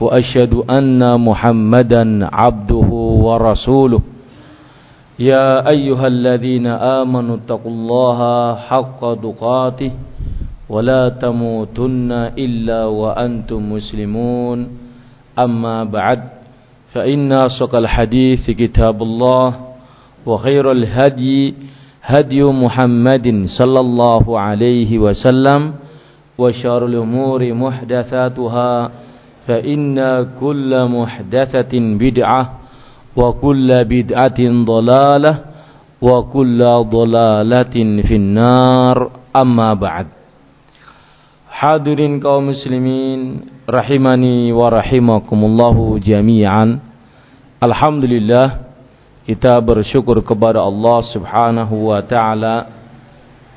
وأشهد أن محمدا عبده ورسوله. يا أيها الذين آمنوا اتقوا الله حق دقاته ولا تموتن إلا وأنتم مسلمون. أما بعد فإن أصدق الحديث كتاب الله وخير الهدي هدي محمد صلى الله عليه وسلم وشر الأمور محدثاتها. فإن كل محدثة بدعة وكل بدعة ضلالة وكل ضلالة في النار أما بعد Hadirin kaum muslimin rahimani wa rahimakumullahu jami'an. Alhamdulillah kita bersyukur kepada Allah Subhanahu wa taala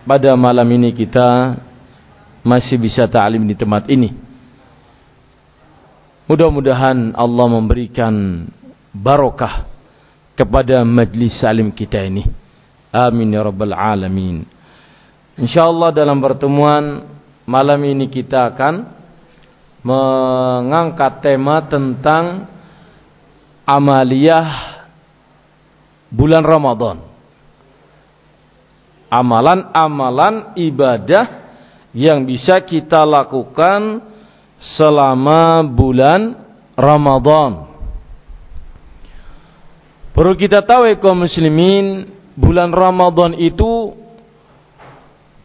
pada malam ini kita masih bisa ta'lim di tempat ini. Mudah-mudahan Allah memberikan barokah kepada majlis salim kita ini. Amin ya rabbal alamin. Insyaallah dalam pertemuan malam ini kita akan mengangkat tema tentang amaliyah bulan Ramadan. Amalan-amalan ibadah yang bisa kita lakukan selama bulan Ramadan. Perlu kita tahu ya kaum muslimin, bulan Ramadan itu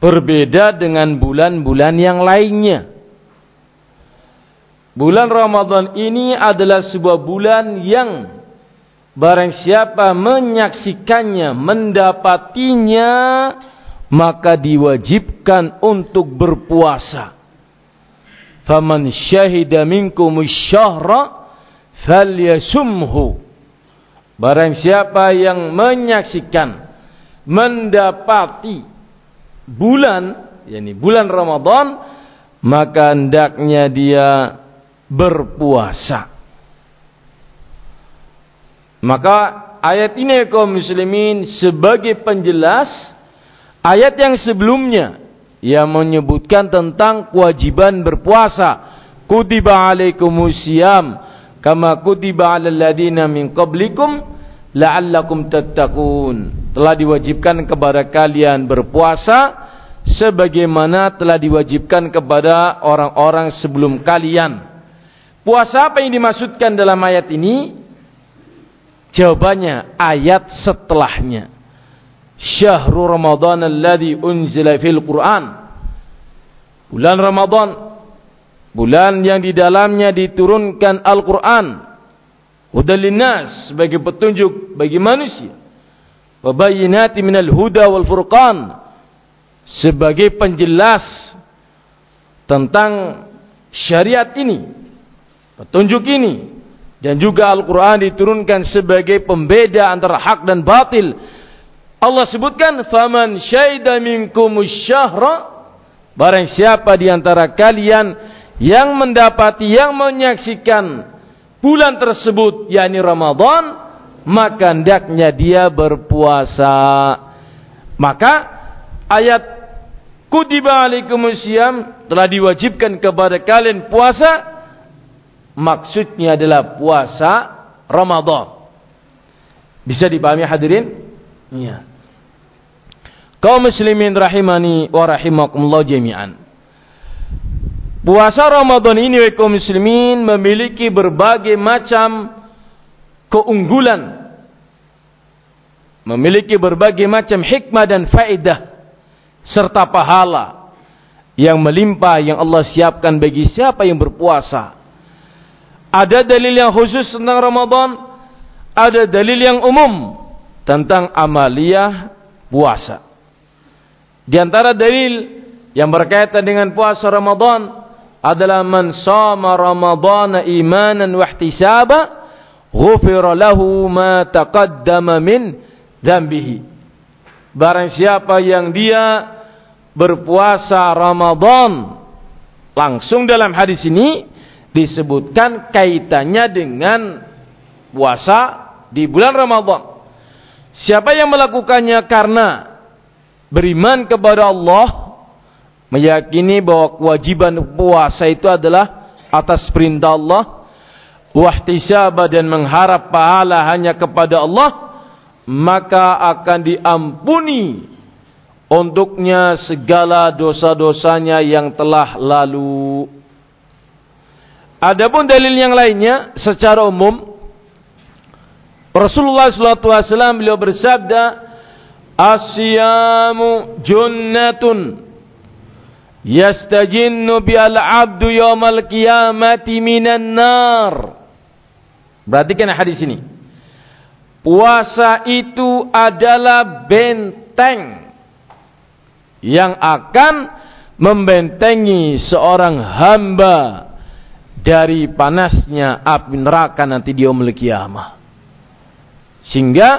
berbeda dengan bulan-bulan yang lainnya. Bulan Ramadan ini adalah sebuah bulan yang barang siapa menyaksikannya, mendapatinya, maka diwajibkan untuk berpuasa. Faman syahida minkum syahra falyasumhu. Barang siapa yang menyaksikan mendapati bulan yakni bulan Ramadan maka hendaknya dia berpuasa. Maka ayat ini kaum muslimin sebagai penjelas ayat yang sebelumnya yang menyebutkan tentang kewajiban berpuasa. Kutiba alaikumusiyam kama kutiba alal ladina min qablikum la'allakum tattaqun. Telah diwajibkan kepada kalian berpuasa sebagaimana telah diwajibkan kepada orang-orang sebelum kalian. Puasa apa yang dimaksudkan dalam ayat ini? Jawabannya ayat setelahnya. Syahrul Ramadan alladhi unzila fil Quran. Bulan Ramadan bulan yang di dalamnya diturunkan Al-Qur'an. Hudal sebagai petunjuk bagi manusia. Wa bayyinati minal huda wal furqan sebagai penjelas tentang syariat ini, petunjuk ini dan juga Al-Qur'an diturunkan sebagai pembeda antara hak dan batil Allah sebutkan faman syaida minkum syahra barang siapa di antara kalian yang mendapati yang menyaksikan bulan tersebut yakni Ramadan maka hendaknya dia berpuasa. Maka ayat kutiba alaikumusiyam telah diwajibkan kepada kalian puasa maksudnya adalah puasa Ramadan. Bisa dipahami hadirin? Iya kaum muslimin rahimani wa rahimakumullah jami'an. Puasa Ramadan ini kaum muslimin memiliki berbagai macam keunggulan. Memiliki berbagai macam hikmah dan faedah serta pahala yang melimpah yang Allah siapkan bagi siapa yang berpuasa. Ada dalil yang khusus tentang Ramadan, ada dalil yang umum tentang amaliyah puasa. Di antara dalil yang berkaitan dengan puasa Ramadan adalah man Ramadan imanan wa ihtisaba ghufira lahu ma taqaddama min dzambihi. Barang siapa yang dia berpuasa Ramadan langsung dalam hadis ini disebutkan kaitannya dengan puasa di bulan Ramadan. Siapa yang melakukannya karena beriman kepada Allah, meyakini bahwa kewajiban puasa itu adalah atas perintah Allah, wahtisaba dan mengharap pahala hanya kepada Allah, maka akan diampuni untuknya segala dosa-dosanya yang telah lalu. Adapun dalil yang lainnya secara umum Rasulullah SAW beliau bersabda Asyamu junnatun yastajinnu bi'al abdu yawmal qiyamati minan nar Perhatikan hadis ini Puasa itu adalah benteng yang akan membentengi seorang hamba dari panasnya api neraka nanti dia memiliki kiamah. Sehingga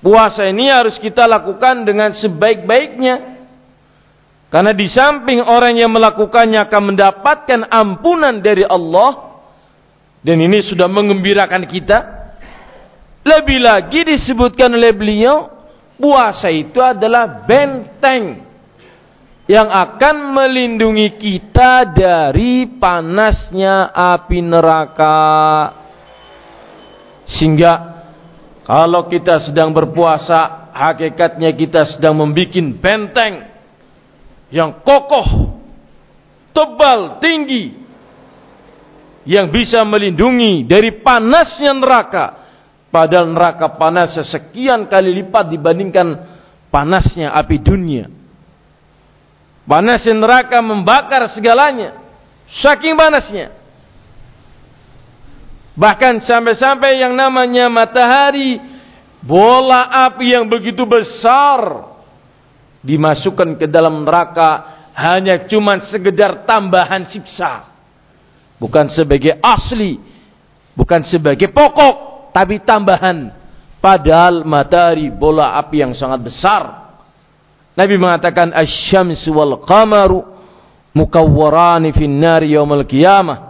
puasa ini harus kita lakukan dengan sebaik-baiknya. Karena di samping orang yang melakukannya akan mendapatkan ampunan dari Allah dan ini sudah mengembirakan kita lebih lagi disebutkan oleh beliau, puasa itu adalah benteng yang akan melindungi kita dari panasnya api neraka. Sehingga kalau kita sedang berpuasa, hakikatnya kita sedang membuat benteng yang kokoh, tebal, tinggi yang bisa melindungi dari panasnya neraka Padahal neraka panasnya sekian kali lipat dibandingkan panasnya api dunia. Panasnya neraka membakar segalanya. Saking panasnya. Bahkan sampai-sampai yang namanya matahari, bola api yang begitu besar dimasukkan ke dalam neraka hanya cuma sekedar tambahan siksa. Bukan sebagai asli, bukan sebagai pokok tapi tambahan. Padahal matahari bola api yang sangat besar. Nabi mengatakan asy-syamsu wal qamaru mukawwarani fin nari yaumil qiyamah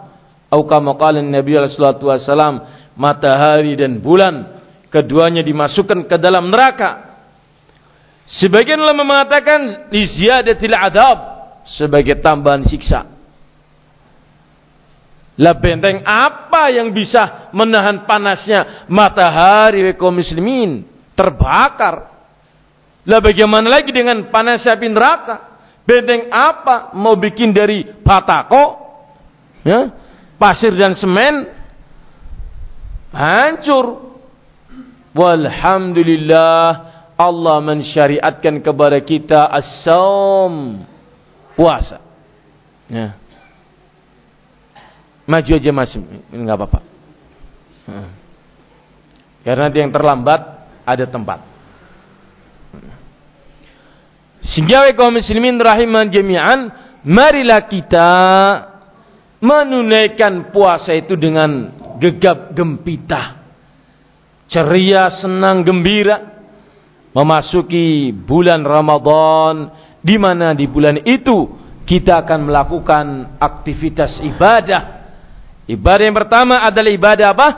qala Nabi sallallahu alaihi wasallam matahari dan bulan keduanya dimasukkan ke dalam neraka sebagian ulama mengatakan li ziyadatil adab sebagai tambahan siksa lah benteng apa yang bisa menahan panasnya matahari kaum muslimin terbakar? Lah bagaimana lagi dengan panas api neraka? Benteng apa mau bikin dari batako? Ya? Pasir dan semen hancur. Walhamdulillah Allah mensyariatkan kepada kita as-saum puasa. Ya. Maju aja mas, nggak apa-apa. Karena dia yang terlambat ada tempat. Sehingga kaum muslimin rahiman jami'an, marilah kita menunaikan puasa itu dengan gegap gempita. Ceria, senang, gembira memasuki bulan Ramadan di mana di bulan itu kita akan melakukan aktivitas ibadah Ibadah yang pertama adalah ibadah apa?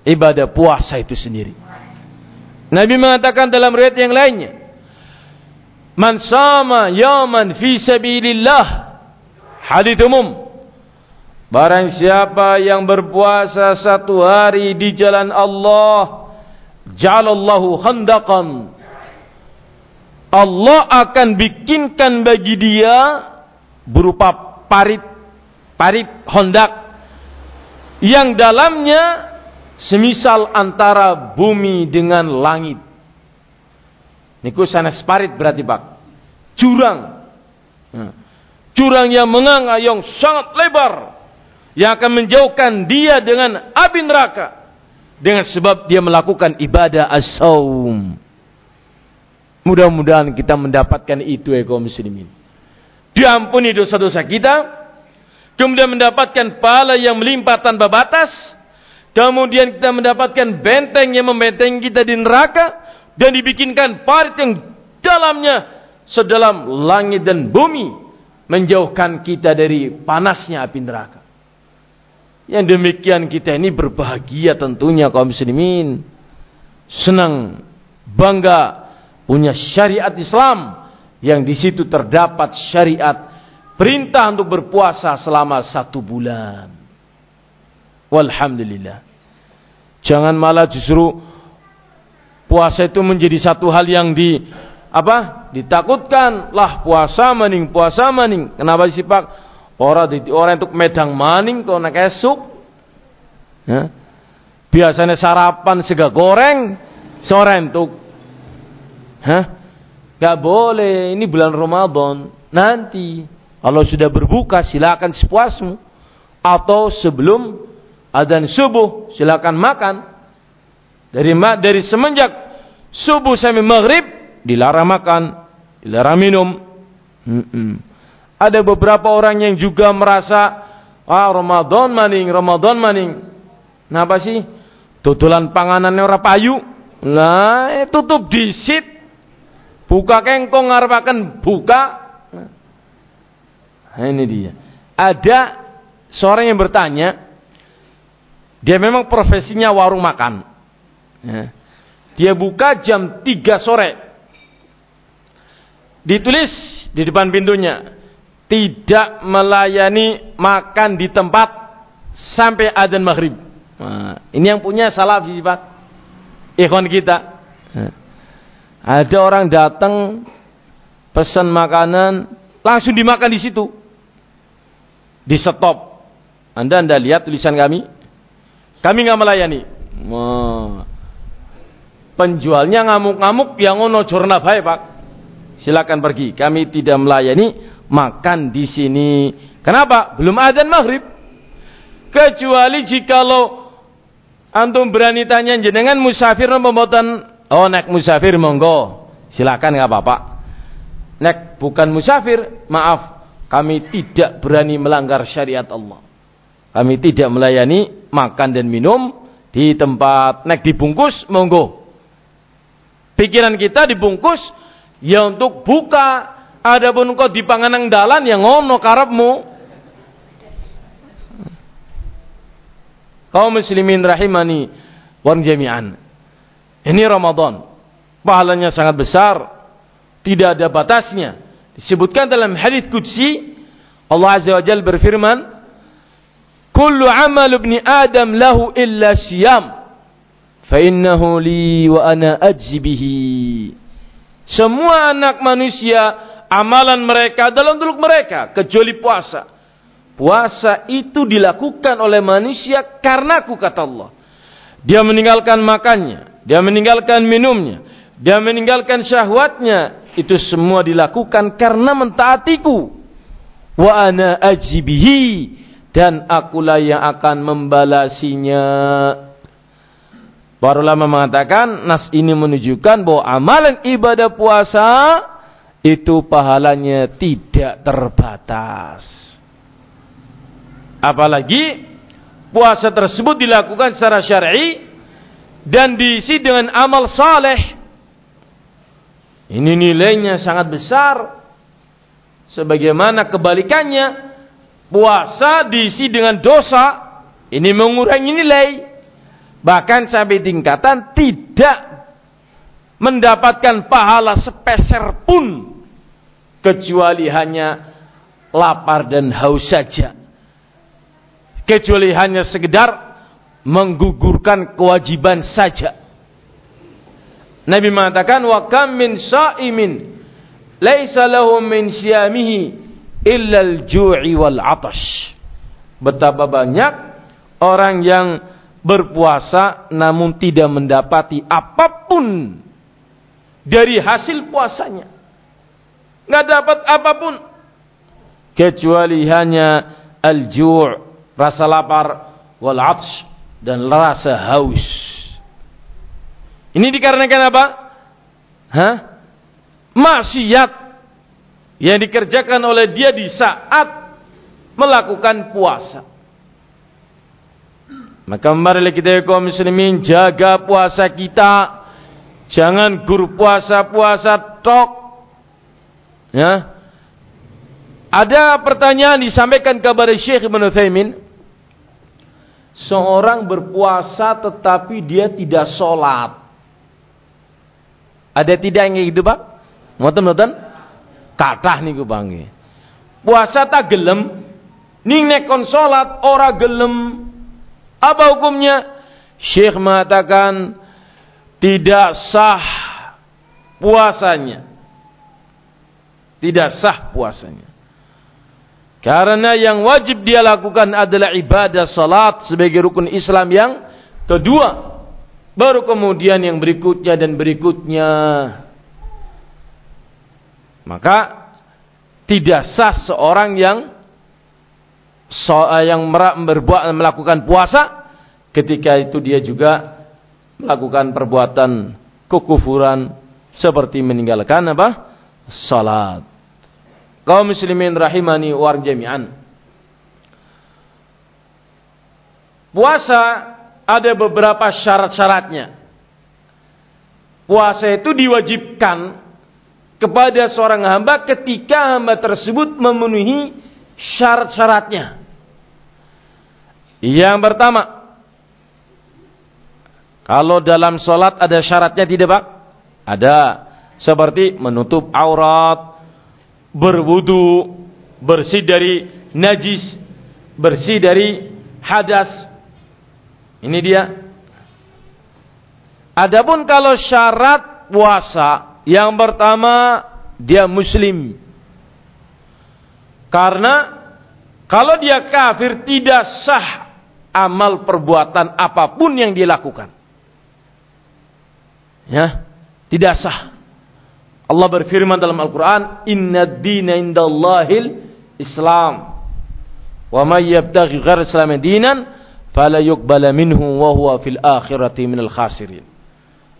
Ibadah puasa itu sendiri. Nabi mengatakan dalam riwayat yang lainnya, "Man sama yaman fi sabilillah." Hadis umum. Barang siapa yang berpuasa satu hari di jalan Allah, ja'alallahu khandaqan. Allah akan bikinkan bagi dia berupa parit parit hondak yang dalamnya semisal antara bumi dengan langit. Niku sanes parit berarti Pak. Jurang. Hmm. Jurang yang menganga yang sangat lebar yang akan menjauhkan dia dengan api neraka dengan sebab dia melakukan ibadah as-saum. Mudah-mudahan kita mendapatkan itu ya muslimin. Diampuni dosa-dosa kita, kemudian mendapatkan pahala yang melimpah tanpa batas, Kemudian kita mendapatkan benteng yang membenteng kita di neraka dan dibikinkan parit yang dalamnya sedalam langit dan bumi menjauhkan kita dari panasnya api neraka. Yang demikian kita ini berbahagia tentunya kaum muslimin. Senang, bangga punya syariat Islam yang di situ terdapat syariat perintah untuk berpuasa selama satu bulan. Walhamdulillah. Jangan malah justru puasa itu menjadi satu hal yang di apa? Ditakutkan lah puasa maning, puasa maning. Kenapa sih Pak? Orang di orang untuk medang maning kok nak esuk. Ya. Biasanya sarapan sega goreng, sore untuk. Hah? Gak boleh, ini bulan Ramadan. Nanti kalau sudah berbuka silakan sepuasmu atau sebelum adzan subuh silakan makan dari dari semenjak subuh sampai maghrib dilarang makan dilarang minum mm -mm. Ada beberapa orang yang juga merasa ah Ramadan maning Ramadan maning kenapa sih tutulan panganan ora payu lah eh, tutup disit buka kengkong ngarepaken buka nah, ini dia ada seorang yang bertanya dia memang profesinya warung makan. Ya. Dia buka jam 3 sore. Ditulis di depan pintunya. Tidak melayani makan di tempat sampai adzan maghrib. Nah, ini yang punya salah sih Pak. Ikhwan kita. Ya. Ada orang datang pesan makanan langsung dimakan di situ. Di stop. Anda Anda lihat tulisan kami kami nggak melayani. Penjualnya ngamuk-ngamuk yang ngono jorna bae, Pak. Silakan pergi. Kami tidak melayani makan di sini. Kenapa? Belum adzan maghrib. Kecuali jikalau antum berani tanya jenengan musafir pembuatan oh nek musafir monggo silakan nggak apa-apa nek bukan musafir maaf kami tidak berani melanggar syariat Allah kami tidak melayani makan dan minum di tempat naik dibungkus monggo. Pikiran kita dibungkus ya untuk buka. Adapun kau di panganang dalan yang ngono karepmu. Kaum muslimin rahimani warung jami'an. Ini Ramadan. Pahalanya sangat besar. Tidak ada batasnya. Disebutkan dalam hadis qudsi Allah Azza wa Jalla berfirman, kullu amal ibni adam lahu illa siyam fa innahu li wa ana ajzi bihi semua anak manusia amalan mereka dalam dulu mereka kecuali puasa. Puasa itu dilakukan oleh manusia karena aku kata Allah. Dia meninggalkan makannya dia meninggalkan minumnya dia meninggalkan syahwatnya itu semua dilakukan karena mentaatiku. Wa ana ajibihi dan akulah yang akan membalasinya. Para ulama mengatakan nas ini menunjukkan bahwa amalan ibadah puasa itu pahalanya tidak terbatas. Apalagi puasa tersebut dilakukan secara syar'i dan diisi dengan amal saleh. Ini nilainya sangat besar. Sebagaimana kebalikannya puasa diisi dengan dosa, ini mengurangi nilai. Bahkan sampai tingkatan tidak mendapatkan pahala sepeser pun kecuali hanya lapar dan haus saja. Kecuali hanya sekedar menggugurkan kewajiban saja. Nabi mengatakan wa kam min sa'imin laisa lahu min siyamihi illal ju'i wal atash. Betapa banyak orang yang berpuasa namun tidak mendapati apa pun dari hasil puasanya. Nggak dapat apa pun kecuali hanya al-ju' rasa lapar wal dan rasa haus. Ini dikarenakan apa? Hah? Maksiat yang dikerjakan oleh dia di saat melakukan puasa. Maka marilah kita kaum muslimin jaga puasa kita. Jangan gur puasa-puasa tok. Ya. Ada pertanyaan disampaikan kepada Syekh Ibn Uthaymin. Seorang berpuasa tetapi dia tidak sholat. Ada tidak yang gitu Pak? Ngoten-ngoten? Kathah niku Bang. Puasa tak gelem, ning nekon salat ora gelem. Apa hukumnya? Syekh mengatakan tidak sah puasanya. Tidak sah puasanya. Karena yang wajib dia lakukan adalah ibadah salat sebagai rukun Islam yang kedua. Baru kemudian yang berikutnya dan berikutnya. Maka tidak sah seorang yang so, yang berbuat melakukan puasa ketika itu dia juga melakukan perbuatan kekufuran seperti meninggalkan apa? salat. Kaum muslimin rahimani war jami'an. Puasa ada beberapa syarat-syaratnya. Puasa itu diwajibkan kepada seorang hamba ketika hamba tersebut memenuhi syarat-syaratnya. Yang pertama, kalau dalam sholat ada syaratnya tidak pak? Ada. Seperti menutup aurat, berwudu, bersih dari najis, bersih dari hadas, ini dia. Adapun kalau syarat puasa yang pertama dia muslim. Karena kalau dia kafir tidak sah amal perbuatan apa pun yang dilakukan. Ya, tidak sah. Allah berfirman dalam Al-Qur'an, "Inna ad-dina indallahil Islam." Wa may yabtaghi ghairal Islam dinan fala yuqbala minhu wa huwa fil akhirati minal khasirin.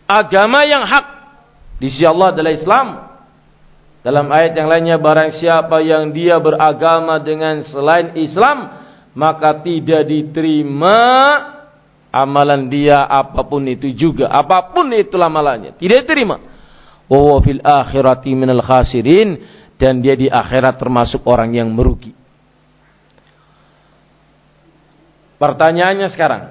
Agama yang hak di sisi Allah adalah Islam. Dalam ayat yang lainnya barang siapa yang dia beragama dengan selain Islam maka tidak diterima amalan dia apa pun itu juga apa pun itu amalannya tidak diterima. Wa fil akhirati minal khasirin dan dia di akhirat termasuk orang yang merugi. Pertanyaannya sekarang,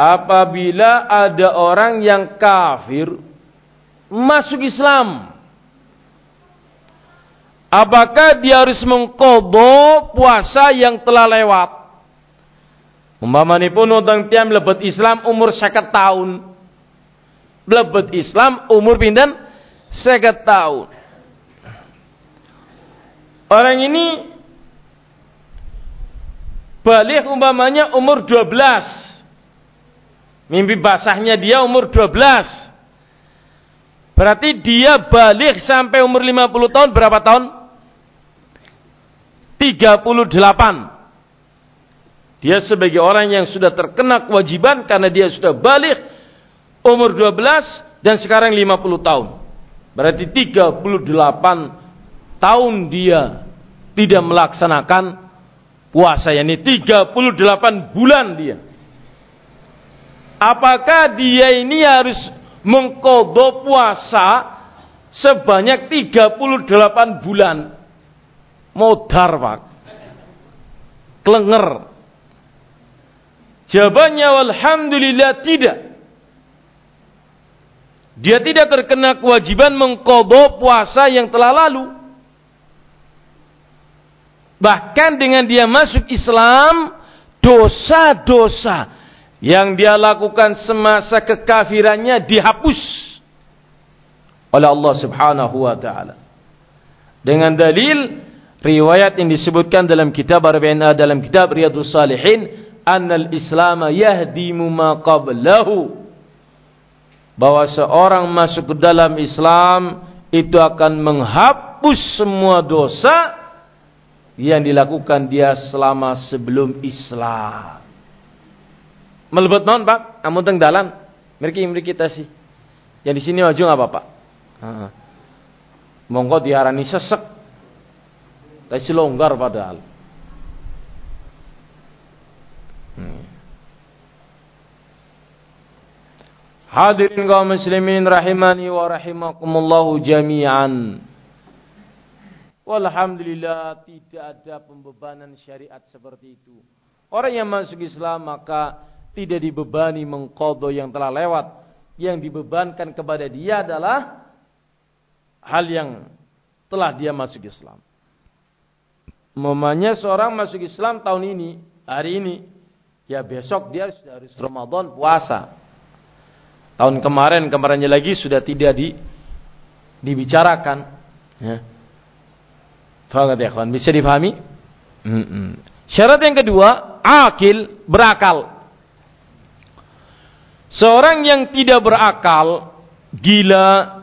apabila ada orang yang kafir masuk Islam, apakah dia harus mengkobo puasa yang telah lewat? Umpamanya pun utang tiang lebet Islam umur sekat tahun. Lebet Islam umur pindan sekat tahun. Orang ini balik umpamanya umur 12. Mimpi basahnya dia umur 12. Berarti dia balik sampai umur 50 tahun berapa tahun? 38. Dia sebagai orang yang sudah terkena kewajiban karena dia sudah balik umur 12 dan sekarang 50 tahun. Berarti 38 tahun dia tidak melaksanakan puasa yakni 38 bulan dia. Apakah dia ini harus mengkodok puasa sebanyak 38 bulan? Modar, Pak. Klenger. Jawabannya alhamdulillah tidak. Dia tidak terkena kewajiban mengkodok puasa yang telah lalu. Bahkan dengan dia masuk Islam, dosa-dosa yang dia lakukan semasa kekafirannya dihapus oleh Allah Subhanahu wa taala. Dengan dalil riwayat yang disebutkan dalam kitab Arba'in dalam kitab Riyadhus Salihin, annal Islam yahdimu ma qablahu. Bahwa seorang masuk ke dalam Islam itu akan menghapus semua dosa yang dilakukan dia selama sebelum Islam. Melebut non pak, amun teng dalan, mereka mereka kita sih. Yang di sini maju nggak pak? Monggo diarani sesek, tapi longgar padahal. Hmm. Hadirin kaum muslimin rahimani wa rahimakumullahu jami'an. Walhamdulillah tidak ada pembebanan syariat seperti itu. Orang yang masuk Islam maka tidak dibebani mengkodo yang telah lewat. Yang dibebankan kepada dia adalah hal yang telah dia masuk Islam. Memangnya seorang masuk Islam tahun ini, hari ini, ya besok dia sudah harus Ramadan puasa. Tahun kemarin, kemarinnya lagi sudah tidak di, dibicarakan. Ya. Ya kawan? Bisa dipahami? Syarat yang kedua, akil, berakal. Seorang yang tidak berakal, gila,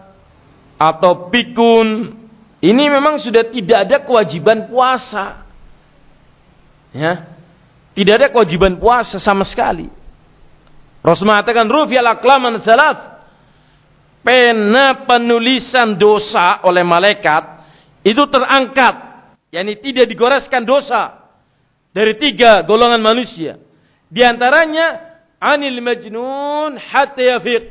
atau pikun, ini memang sudah tidak ada kewajiban puasa. Ya. Tidak ada kewajiban puasa sama sekali. Rasul mengatakan rufi'al aqlaman salat. Pena penulisan dosa oleh malaikat itu terangkat, yakni tidak digoreskan dosa dari tiga golongan manusia. Di antaranya anil majnun hatta yafiq.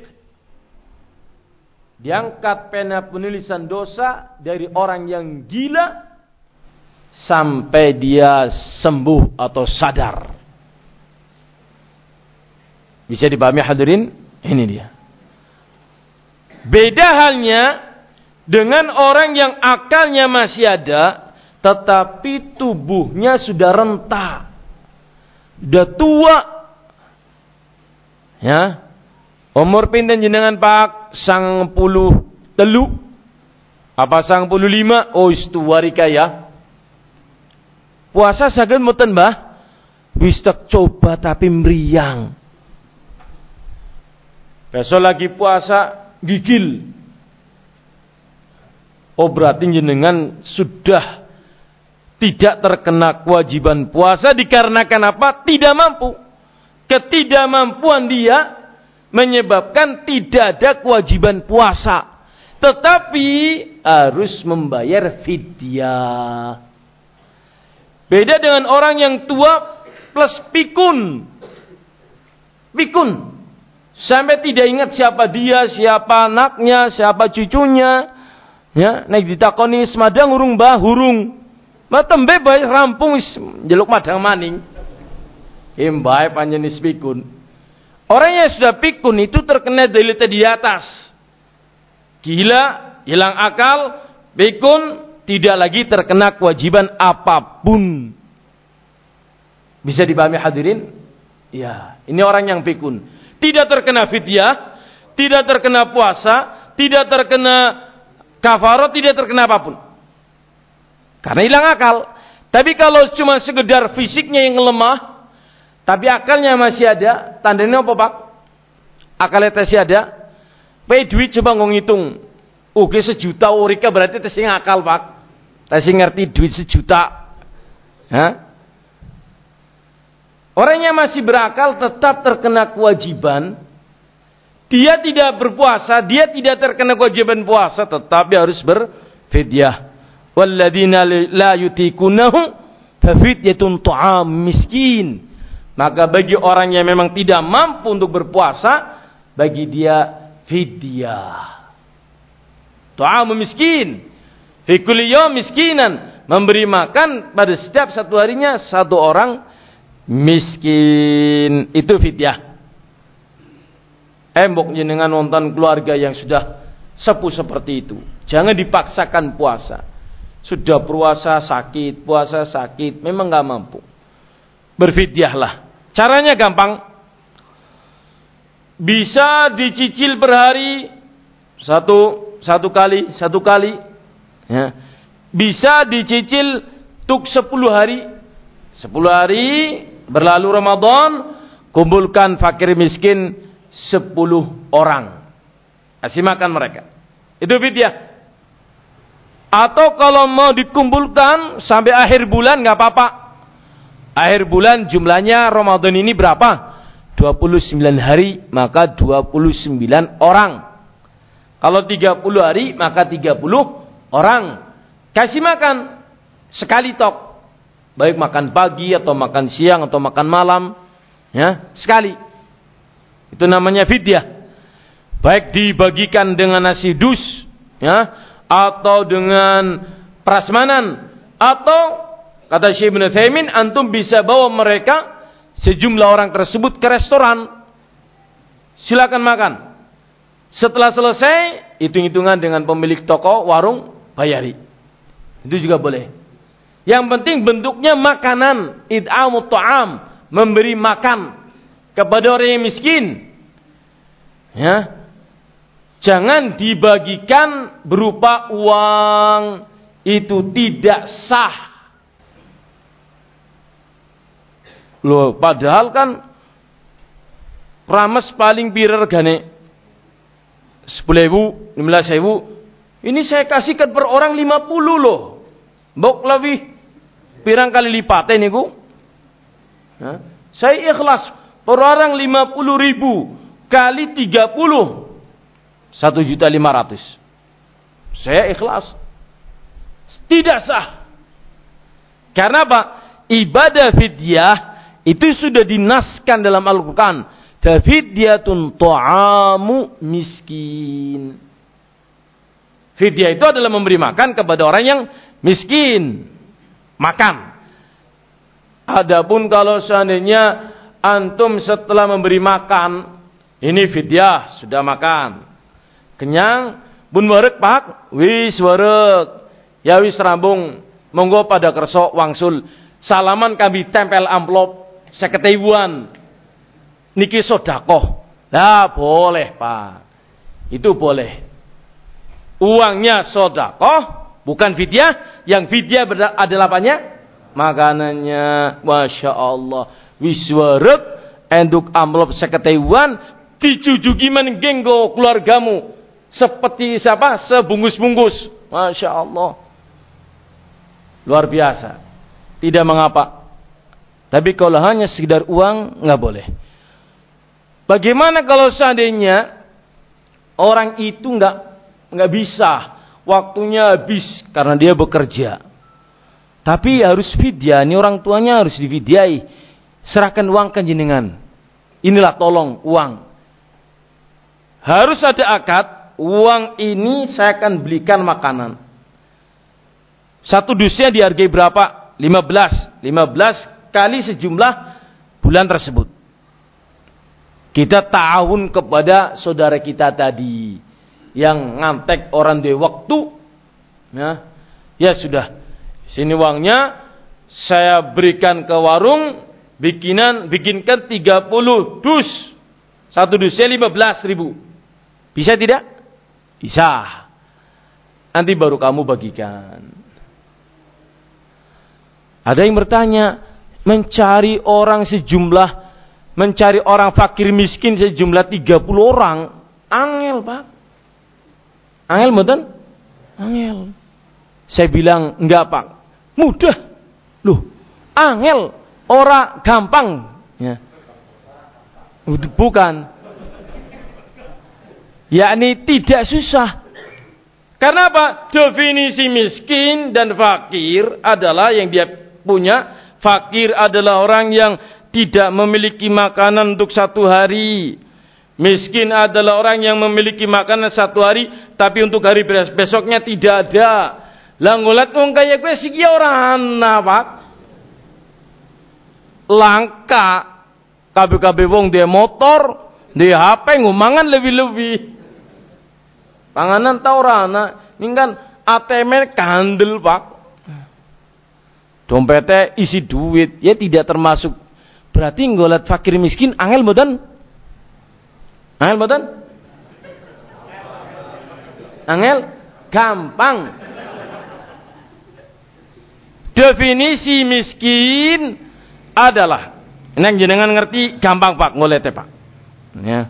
Diangkat pena penulisan dosa dari orang yang gila sampai dia sembuh atau sadar. Bisa dipahami hadirin? Ini dia. Beda halnya dengan orang yang akalnya masih ada, tetapi tubuhnya sudah renta. Sudah tua. Ya. Umur pindah jenengan pak sang puluh telu. Apa sang puluh lima? Oh warika ya. Puasa saged mboten mbah? Wis coba tapi meriang. Besok lagi puasa gigil. Oh berarti jenengan sudah tidak terkena kewajiban puasa dikarenakan apa? Tidak mampu. Ketidakmampuan dia menyebabkan tidak ada kewajiban puasa. Tetapi harus membayar fidyah. Beda dengan orang yang tua plus pikun. Pikun. Sampai tidak ingat siapa dia, siapa anaknya, siapa cucunya. Ya, naik ditakoni semadang urung bah hurung. Matem bebas rampung is jeluk madang maning. Imbai panjenis pikun. Orang yang sudah pikun itu terkena delit di atas. Gila, hilang akal, pikun, tidak lagi terkena kewajiban apa pun. Bisa dipahami hadirin? Ya, ini orang yang pikun tidak terkena fidyah, tidak terkena puasa, tidak terkena kafarat, tidak terkena apa pun. Karena hilang akal. Tapi kalau cuma sekedar fisiknya yang lemah, tapi akalnya masih ada, tandanya apa pak? Akalnya masih ada. Pay duit coba ngitung. Oke sejuta urika berarti tes akal pak. Tes ngerti duit sejuta. Hah? Orang yang masih berakal tetap terkena kewajiban. Dia tidak berpuasa, dia tidak terkena kewajiban puasa, tetapi harus berfidyah. Walladzina la yutikunahu fafidyatun tu'am miskin. Maka bagi orang yang memang tidak mampu untuk berpuasa, bagi dia fidyah. Tu'am miskin. Fi kulli miskinan. Memberi makan pada setiap satu harinya satu orang miskin. Itu fidyah. Embok jenengan nonton keluarga yang sudah sepuh seperti itu. Jangan dipaksakan puasa. Sudah puasa sakit puasa sakit. Memang nggak mampu. Berfidyahlah. Caranya gampang. Bisa dicicil per hari. Satu satu kali satu kali. Ya. bisa dicicil tuk sepuluh hari. Sepuluh hari berlalu Ramadan, kumpulkan fakir miskin 10 orang. Kasih makan mereka. Itu fidyah. Atau kalau mau dikumpulkan sampai akhir bulan nggak apa-apa. Akhir bulan jumlahnya Ramadan ini berapa? 29 hari maka 29 orang. Kalau 30 hari maka 30 orang. Kasih makan sekali tok baik makan pagi atau makan siang atau makan malam ya sekali. Itu namanya fidyah. Baik dibagikan dengan nasi dus ya atau dengan prasmanan atau kata Syekh Ibn Thaymin antum bisa bawa mereka sejumlah orang tersebut ke restoran. Silakan makan. Setelah selesai hitung-hitungan dengan pemilik toko warung bayari. Itu juga boleh yang penting bentuknya makanan. Id'amut ta'am. Memberi makan kepada orang yang miskin. Ya. Jangan dibagikan berupa uang. Itu tidak sah. Loh, padahal kan rames paling pirer gane 10 ribu, 15 ribu. Ini saya kasihkan per orang 50 loh. Bok lebih pirang kali lipat ini ku. Saya ikhlas per orang 50 ribu kali 30 satu juta lima ratus. Saya ikhlas. Tidak sah. Karena apa? Ibadah fidyah itu sudah dinaskan dalam Al-Quran. Fidyatun ta'amu miskin. Fidyah itu adalah memberi makan kepada orang yang miskin. Makan. Adapun kalau seandainya antum setelah memberi makan, ini fidyah, sudah makan. Kenyang bun warek pak? Wis warek. Ya wis rambung. Monggo pada kerso wangsul. Salaman kami tempel amplop seketewuan niki sodakoh. Lah boleh pak. Itu boleh. Uangnya sodakoh bukan fidyah yang fidyah adalah apanya makanannya masya Allah wiswarek enduk amplop seketewuan dicujuki menggenggo keluargamu seperti siapa? Sebungkus-bungkus. Masya Allah. Luar biasa. Tidak mengapa. Tapi kalau hanya sekedar uang, nggak boleh. Bagaimana kalau seandainya orang itu nggak nggak bisa, waktunya habis karena dia bekerja. Tapi harus vidya, ini orang tuanya harus dividyai. Serahkan uang ke jenengan. Inilah tolong uang. Harus ada akad uang ini saya akan belikan makanan. Satu dusnya dihargai berapa? 15. 15 kali sejumlah bulan tersebut. Kita tahun kepada saudara kita tadi yang ngantek orang di waktu. Ya, ya sudah. Sini uangnya saya berikan ke warung bikinan bikinkan 30 dus. Satu dusnya 15 ribu. Bisa tidak? Bisa. Nanti baru kamu bagikan. Ada yang bertanya, mencari orang sejumlah, mencari orang fakir miskin sejumlah 30 orang, angel pak. Angel betul? Angel. Saya bilang, enggak pak. Mudah. Loh, angel. Orang gampang. Ya. Bukan yakni tidak susah. Karena apa? Definisi miskin dan fakir adalah yang dia punya. Fakir adalah orang yang tidak memiliki makanan untuk satu hari. Miskin adalah orang yang memiliki makanan satu hari, tapi untuk hari besoknya tidak ada. Lah ngolat gue sih orang apa? Langka. Kabeh-kabeh wong dia motor, dia HP ngumangan lebih-lebih. Panganan tau rana, ini kan ATM kandel pak. Dompetnya isi duit, ya tidak termasuk. Berarti ngolat fakir miskin, angel bodan? Angel bodan? Angel gampang. Definisi miskin adalah yang jenengan ngerti gampang pak ngolete pak. Ya.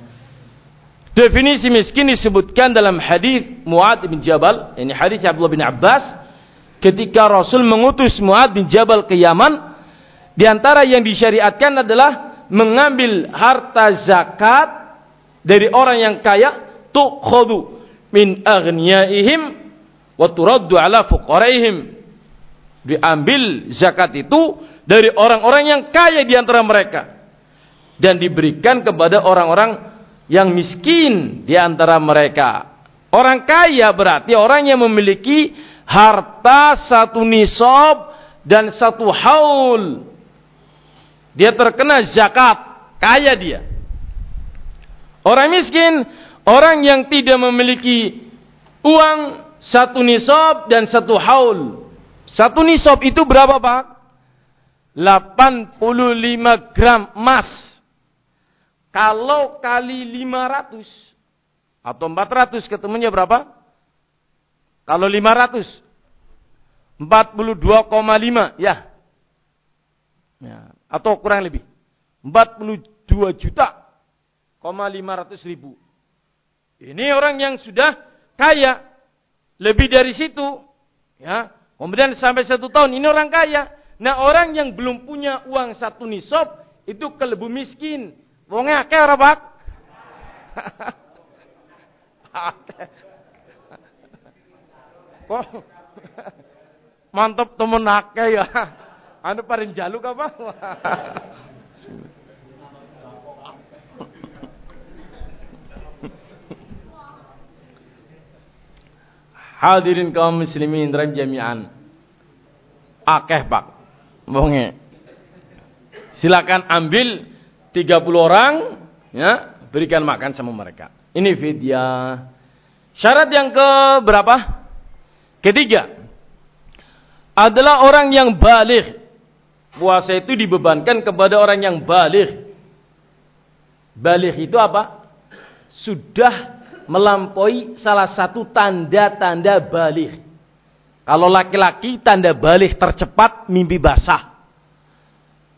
Definisi miskin disebutkan dalam hadis Muad bin Jabal, ini hadis Abdullah bin Abbas, ketika Rasul mengutus Muad bin Jabal ke Yaman, di antara yang disyariatkan adalah mengambil harta zakat dari orang yang kaya, tukhadu min aghniyaihim wa turaddu ala fuqaraihim. Diambil zakat itu dari orang-orang yang kaya di antara mereka dan diberikan kepada orang-orang yang miskin di antara mereka. Orang kaya berarti orang yang memiliki harta satu nisab dan satu haul. Dia terkena zakat, kaya dia. Orang miskin, orang yang tidak memiliki uang satu nisab dan satu haul. Satu nisab itu berapa Pak? 85 gram emas. Kalau kali 500 atau 400 ketemunya berapa? Kalau 500 42,5 ya. ya. Atau kurang lebih. 42 juta 500 ribu. Ini orang yang sudah kaya. Lebih dari situ. Ya. Kemudian sampai satu tahun. Ini orang kaya. Nah orang yang belum punya uang satu nisab. Itu kelebu miskin. Wongnya akeh ora, Pak? Mantap temen akeh ya. Anu paling jaluk apa? Hadirin kaum muslimin dan jami'an. Akeh, Pak. Wonge. Silakan ambil 30 orang ya, berikan makan sama mereka. Ini fidyah. Syarat yang ke berapa? Ketiga. Adalah orang yang balik. Puasa itu dibebankan kepada orang yang balik. Balik itu apa? Sudah melampaui salah satu tanda-tanda balik. Kalau laki-laki tanda balik tercepat mimpi basah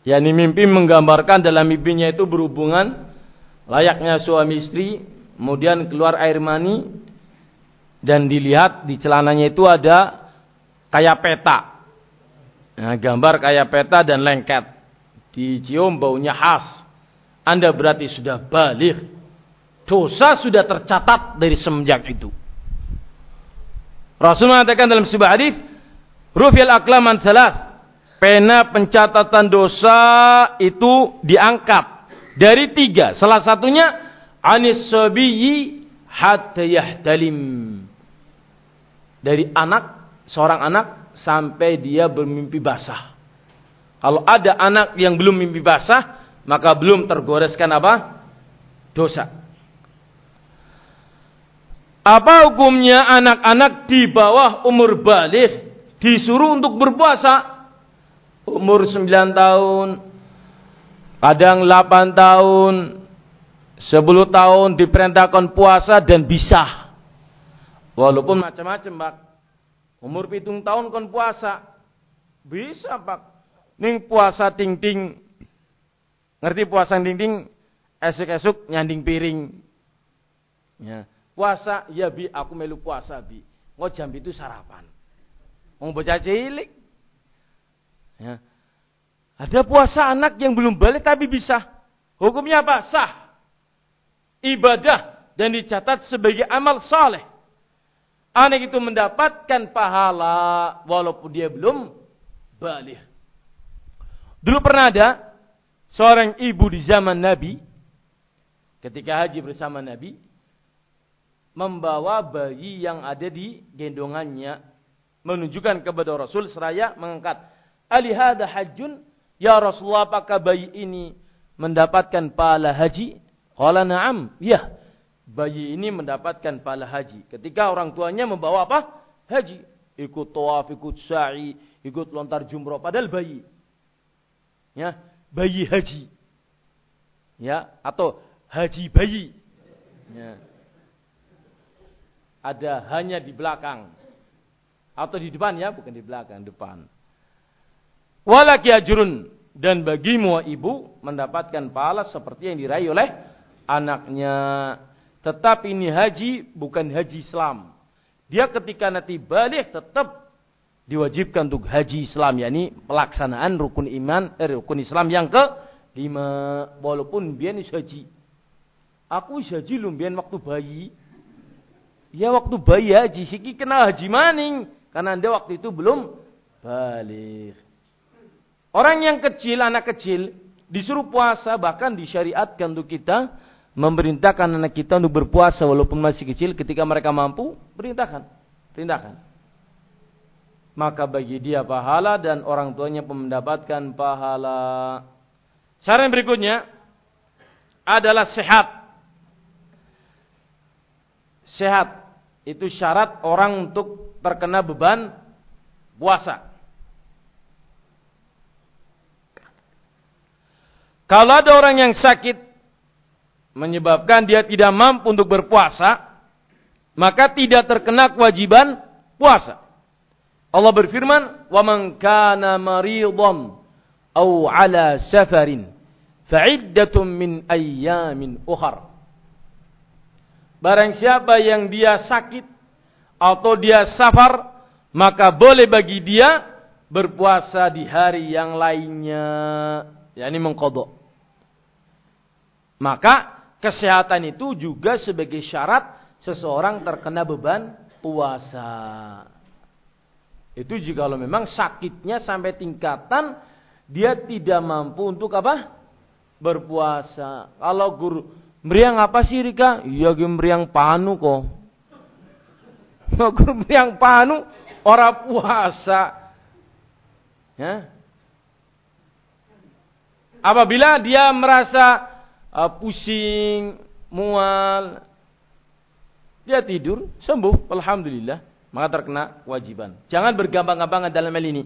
yakni mimpi menggambarkan dalam mimpinya itu berhubungan layaknya suami istri, kemudian keluar air mani dan dilihat di celananya itu ada kayak peta. Nah, gambar kayak peta dan lengket. Dicium baunya khas. Anda berarti sudah balik. Dosa sudah tercatat dari semenjak itu. Rasul mengatakan dalam sebuah hadis, "Rufil aklaman salat." pena pencatatan dosa itu diangkat dari tiga. Salah satunya anis sabiyyi hatta yahtalim. Dari anak, seorang anak sampai dia bermimpi basah. Kalau ada anak yang belum mimpi basah, maka belum tergoreskan apa? Dosa. Apa hukumnya anak-anak di bawah umur balik disuruh untuk berpuasa? umur 9 tahun, kadang 8 tahun, 10 tahun diperintahkan puasa dan bisa. Walaupun macam-macam, Pak. Umur pitung tahun kon puasa. Bisa, Pak. Ning puasa ting-ting. Ngerti puasa ting-ting? Esok-esok nyanding piring. Ya. Puasa, ya bi, aku melu puasa bi. Ngo jam itu sarapan. Mau bocah cilik. Ya. Ada puasa anak yang belum balik tapi bisa. Hukumnya apa? Sah. Ibadah dan dicatat sebagai amal saleh. Anak itu mendapatkan pahala walaupun dia belum balik. Dulu pernah ada seorang ibu di zaman Nabi ketika haji bersama Nabi membawa bayi yang ada di gendongannya menunjukkan kepada Rasul seraya mengangkat alihada hajjun? Ya Rasulullah apakah bayi ini mendapatkan pahala haji? Qala na'am ya bayi ini mendapatkan pahala haji. Ketika orang tuanya membawa apa? Haji. Ikut tawaf ikut sa'i ikut lontar jumroh padahal bayi. Ya bayi haji. Ya atau haji bayi. Ya ada hanya di belakang atau di depan ya bukan di belakang depan Walaki ajrun dan bagimu ibu mendapatkan pahala seperti yang diraih oleh anaknya. Tetapi ini haji bukan haji Islam. Dia ketika nanti balik tetap diwajibkan untuk haji Islam yakni pelaksanaan rukun iman eh, rukun Islam yang ke lima walaupun biar haji. Aku haji lum biar waktu bayi. Ya waktu bayi haji siki kena haji maning karena anda waktu itu belum balik. Orang yang kecil, anak kecil, disuruh puasa, bahkan disyariatkan untuk kita memerintahkan anak kita untuk berpuasa walaupun masih kecil ketika mereka mampu, perintahkan. Perintahkan. Maka bagi dia pahala dan orang tuanya mendapatkan pahala. Saran berikutnya adalah sehat. Sehat itu syarat orang untuk terkena beban puasa. Kalau ada orang yang sakit menyebabkan dia tidak mampu untuk berpuasa, maka tidak terkena kewajiban puasa. Allah berfirman, "Wa man kana maridan aw ala safarin fa'iddatun min ayyamin ukhar." Barang siapa yang dia sakit atau dia safar, maka boleh bagi dia berpuasa di hari yang lainnya, yakni mengkodok. Maka kesehatan itu juga sebagai syarat seseorang terkena beban puasa. Itu jika kalau memang sakitnya sampai tingkatan dia tidak mampu untuk apa? Berpuasa. Kalau guru meriang apa sih Rika? Iya meriang panu kok. Guru meriang panu orang puasa. Ya. Apabila dia merasa uh, pusing, mual, dia tidur, sembuh, alhamdulillah, maka terkena kewajiban. Jangan bergampang-gampangan dalam hal ini.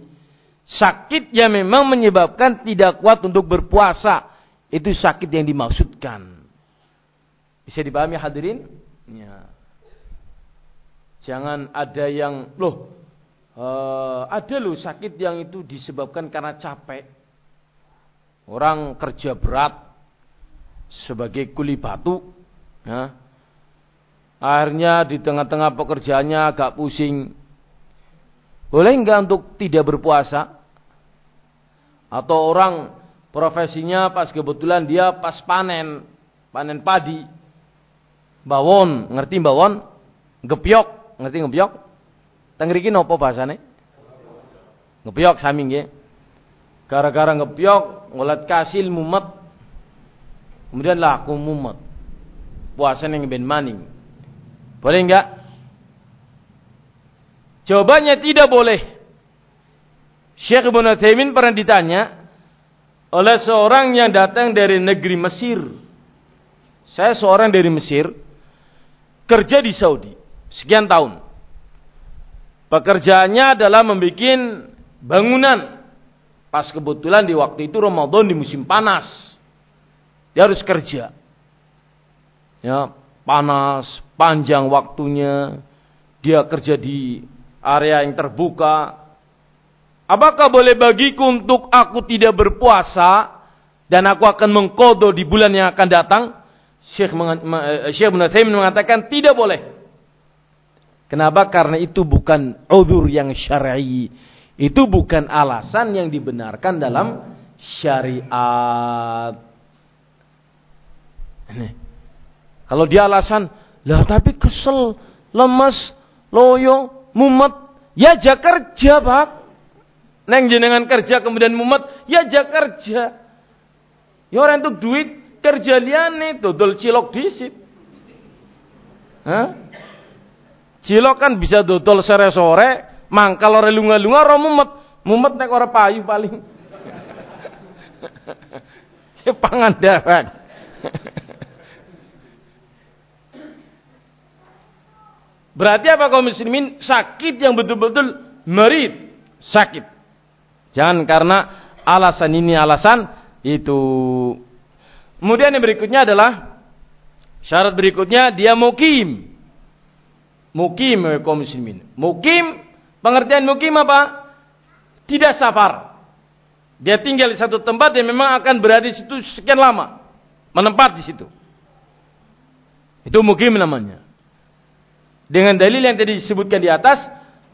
Sakit yang memang menyebabkan tidak kuat untuk berpuasa, itu sakit yang dimaksudkan. Bisa dipahami hadirin? Ya. Jangan ada yang, loh, uh, ada loh sakit yang itu disebabkan karena capek. Orang kerja berat, sebagai kuli batu. Ya. Akhirnya di tengah-tengah pekerjaannya agak pusing. Boleh enggak untuk tidak berpuasa? Atau orang profesinya pas kebetulan dia pas panen, panen padi. Bawon, ngerti bawon? Gepiok, ngerti gepiok? Tengriki nopo bahasane? Gepiok sami nggih. Gara-gara ngepiok, ngolat kasil mumet Kemudian laku mumet. Puasa yang ben maning. Boleh enggak? Jawabannya tidak boleh. Syekh Ibn Taimin pernah ditanya oleh seorang yang datang dari negeri Mesir. Saya seorang dari Mesir, kerja di Saudi, sekian tahun. Pekerjaannya adalah membuat bangunan. Pas kebetulan di waktu itu Ramadan di musim panas. Dia harus kerja. Ya, panas, panjang waktunya. Dia kerja di area yang terbuka. Apakah boleh bagiku untuk aku tidak berpuasa dan aku akan mengkodo di bulan yang akan datang? Syekh eh, Syekh mengatakan tidak boleh. Kenapa? Karena itu bukan udzur yang syar'i. Itu bukan alasan yang dibenarkan dalam syariat. Ini. Kalau dia alasan, lah tapi kesel, lemes, loyo, mumet, ya ja kerja, Pak. Neng jenengan kerja kemudian mumet, ya ja kerja. Ya orang itu duit kerja liane dodol cilok disip. Hah? Cilok kan bisa dodol sore-sore, mangkal ora lunga-lunga ora mumet. Mumet nek ora payu paling. ya dawet. Berarti apa kaum muslimin sakit yang betul-betul merit, sakit. Jangan karena alasan ini alasan itu. Kemudian yang berikutnya adalah syarat berikutnya dia mukim. Mukim ya kaum muslimin. Mukim pengertian mukim apa? Tidak safar. Dia tinggal di satu tempat yang memang akan berada di situ sekian lama. Menempat di situ. Itu mukim namanya. Dengan dalil yang tadi disebutkan di atas,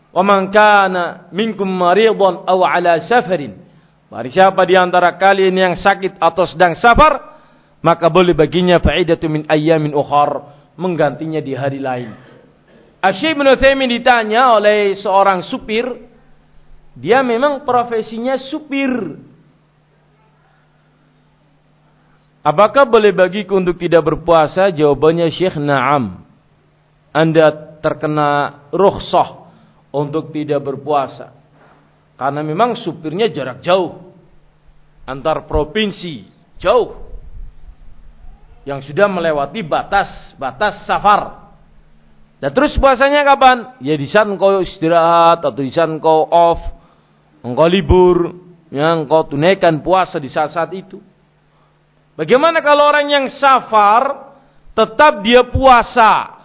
"Wa man kana minkum maridun aw ala safarin." Barang siapa di antara kalian yang sakit atau sedang safar, maka boleh baginya fa'idatu min ayyamin ukhar, menggantinya di hari lain. Asyik bin Utsaimin ditanya oleh seorang supir, dia memang profesinya supir. Apakah boleh bagiku untuk tidak berpuasa? Jawabannya Syekh Naam. Anda terkena rukhsah untuk tidak berpuasa. Karena memang supirnya jarak jauh. Antar provinsi. Jauh. Yang sudah melewati batas-batas safar. Dan terus puasanya kapan? Ya di saat engkau istirahat atau di saat engkau off, engkau libur, ya engkau tunaikan puasa di saat-saat itu. Bagaimana kalau orang yang safar tetap dia puasa?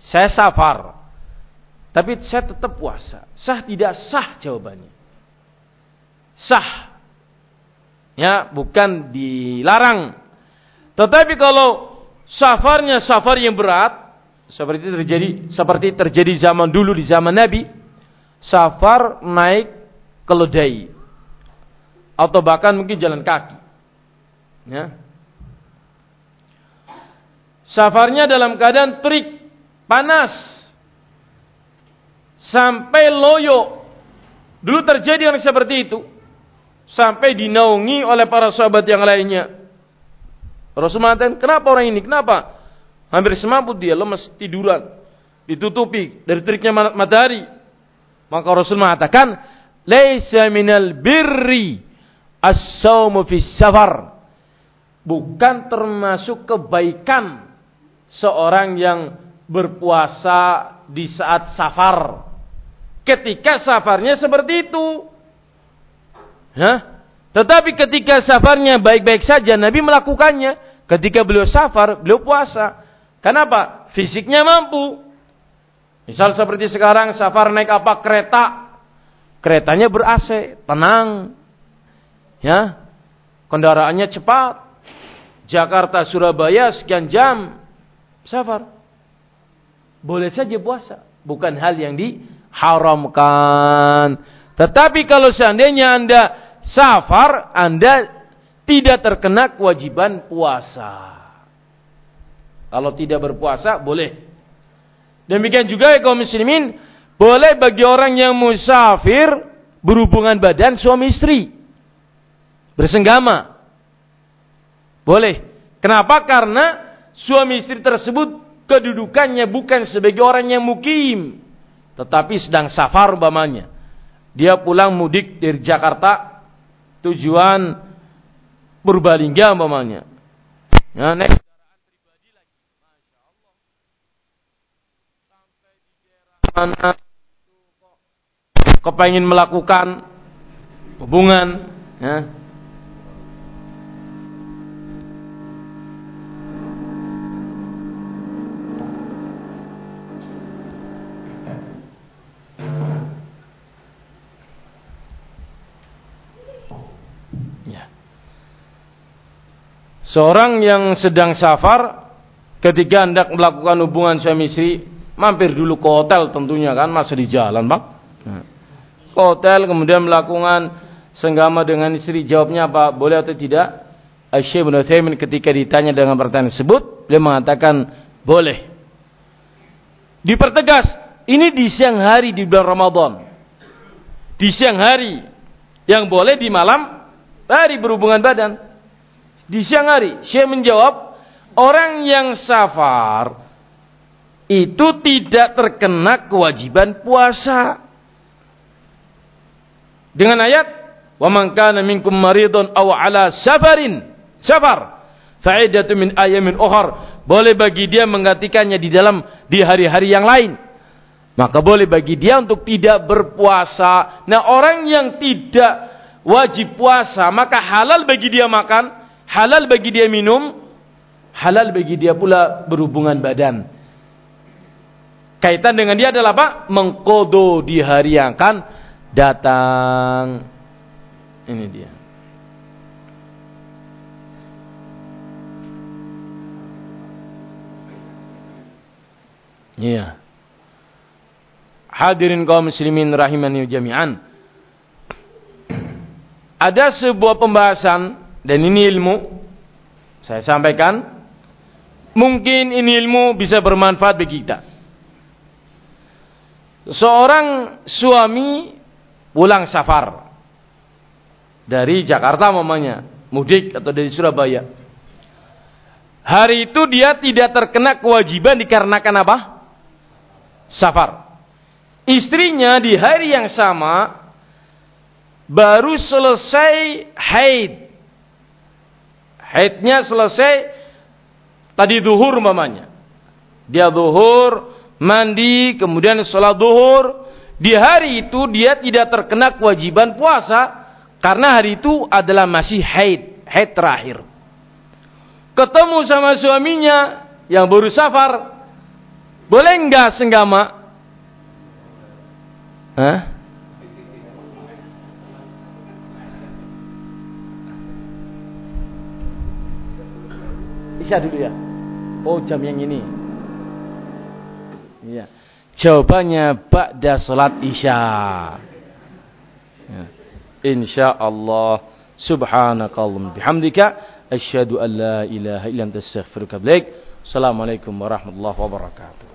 Saya safar. Tapi saya tetap puasa. Sah tidak sah jawabannya. Sah. Ya, bukan dilarang. Tetapi kalau safarnya safar yang berat, seperti terjadi seperti terjadi zaman dulu di zaman Nabi, safar naik keledai atau bahkan mungkin jalan kaki. Ya. Safarnya dalam keadaan terik, panas. Sampai loyo. Dulu terjadi yang seperti itu. Sampai dinaungi oleh para sahabat yang lainnya. Rasulullah mengatakan, kenapa orang ini? Kenapa? Hampir semaput dia, lemas, tiduran. Ditutupi dari teriknya matahari. Maka Rasul mengatakan, Laisa minal birri as-sawmu safar bukan termasuk kebaikan seorang yang berpuasa di saat safar. Ketika safarnya seperti itu. Hah? Tetapi ketika safarnya baik-baik saja, Nabi melakukannya. Ketika beliau safar, beliau puasa. Kenapa? Fisiknya mampu. Misal seperti sekarang safar naik apa? Kereta. Keretanya ber-AC, tenang. Ya. Kendaraannya cepat. Jakarta Surabaya sekian jam safar. Boleh saja puasa, bukan hal yang diharamkan. Tetapi kalau seandainya Anda safar, Anda tidak terkena kewajiban puasa. Kalau tidak berpuasa boleh. Demikian juga ya kaum muslimin, boleh bagi orang yang musafir berhubungan badan suami istri. Bersenggama. Boleh. Kenapa? Karena suami istri tersebut kedudukannya bukan sebagai orang yang mukim. Tetapi sedang safar umpamanya. Dia pulang mudik dari Jakarta. Tujuan Purbalingga umpamanya. Ya, daerah mana kepingin melakukan hubungan. Ya, Seorang yang sedang safar ketika hendak melakukan hubungan suami istri, mampir dulu ke hotel tentunya kan, masih di jalan, Bang. Nah. Ke hotel kemudian melakukan senggama dengan istri, jawabnya apa? Boleh atau tidak? Syekh bin Utsaimin ketika ditanya dengan pertanyaan tersebut, beliau mengatakan boleh. Dipertegas, ini di siang hari di bulan Ramadan. Di siang hari yang boleh di malam hari berhubungan badan. Di siang hari, Syekh menjawab, orang yang safar itu tidak terkena kewajiban puasa. Dengan ayat, "Wa man kana minkum maridun aw ala safarin." Safar. Fa'idatu min ayamin ukhar. Boleh bagi dia menggantikannya di dalam di hari-hari yang lain. Maka boleh bagi dia untuk tidak berpuasa. Nah, orang yang tidak wajib puasa, maka halal bagi dia makan halal bagi dia minum, halal bagi dia pula berhubungan badan. Kaitan dengan dia adalah apa? Mengkodo di hari yang akan datang. Ini dia. Iya. Hadirin kaum muslimin rahimani jami'an. Ada sebuah pembahasan dan ini ilmu saya sampaikan mungkin ini ilmu bisa bermanfaat bagi kita seorang suami pulang safar dari Jakarta mamanya mudik atau dari Surabaya Hari itu dia tidak terkena kewajiban dikarenakan apa? Safar. Istrinya di hari yang sama baru selesai haid. Haidnya selesai tadi duhur mamanya. Dia duhur, mandi, kemudian sholat duhur. Di hari itu dia tidak terkena kewajiban puasa karena hari itu adalah masih haid, haid terakhir ketemu sama suaminya yang baru safar, boleh enggak senggama? Hah? Isya dulu ya. Oh jam yang ini. Iya. Jawabannya ba'da salat Isya. Ya. Allah bihamdika asyhadu an la ilaha illa anta astaghfiruka wa Assalamualaikum warahmatullahi wabarakatuh.